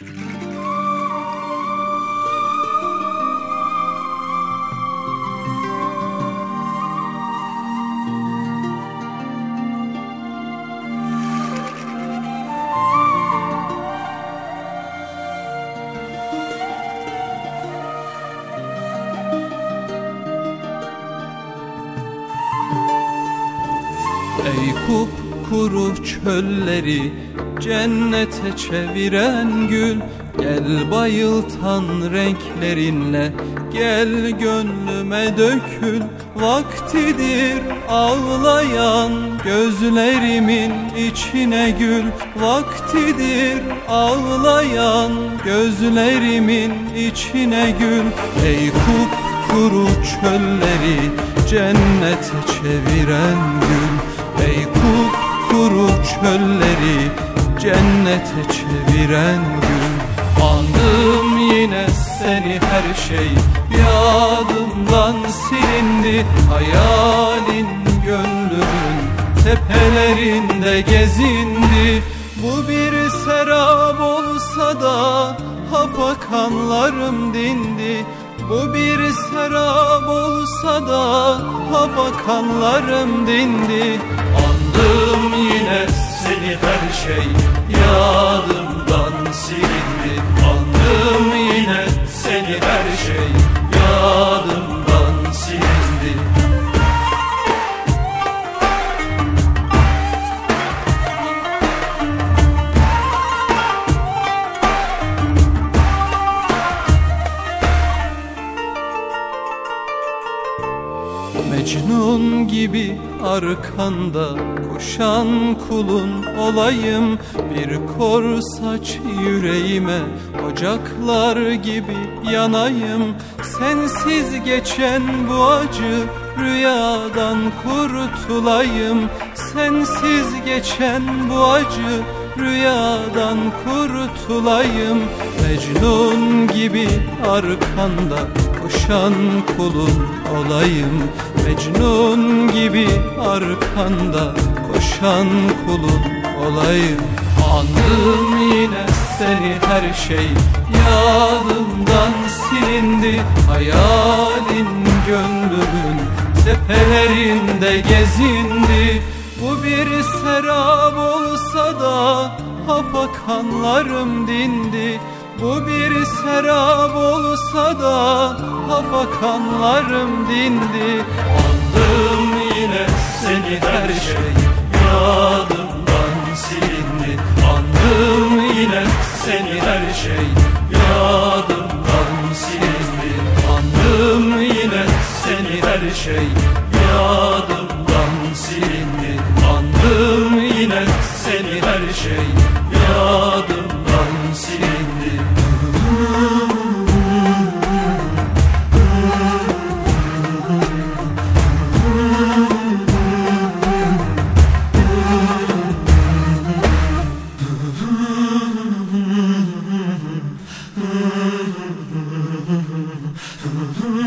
Ey kuru çölleri cennete çeviren gül. Gel bayıltan renklerinle gel gönlüme dökül. Vaktidir ağlayan gözlerimin içine gül. Vaktidir ağlayan gözlerimin içine gül. Ey kuru çölleri cennete çeviren gül. Ey kuru çölleri cennete çeviren gün. Andım yine seni her şey yadımdan silindi Hayalin gönlümün. Tepelerinde gezindi Bu bir serap olsa da hafakanlarım dindi. Bu bir serap olsa da hafakanlarım dindi şey yadımdan Mecnun gibi arkanda koşan kulun olayım. Bir kor saç yüreğime ocaklar gibi yanayım. Sensiz geçen bu acı rüyadan kurtulayım. Sensiz geçen bu acı rüyadan kurtulayım. Mecnun gibi arkanda koşan kulun olayım Mecnun gibi arkanda koşan kulun olayım. Andım yine seni her şey yadımdan silindi. Hayalin gönlümün tepelerinde gezindi. Bu bir serap olsa da hafakanlarım dindi bu bir serap olsa da hafakanlarım dindi. Andım yine seni her şey yadımdan silindi. Andım yine seni her şey yadımdan silindi. Andım yine seni her şey yadımdan silindi. Andım yine seni her şey yadımdan silindi ハハハハ!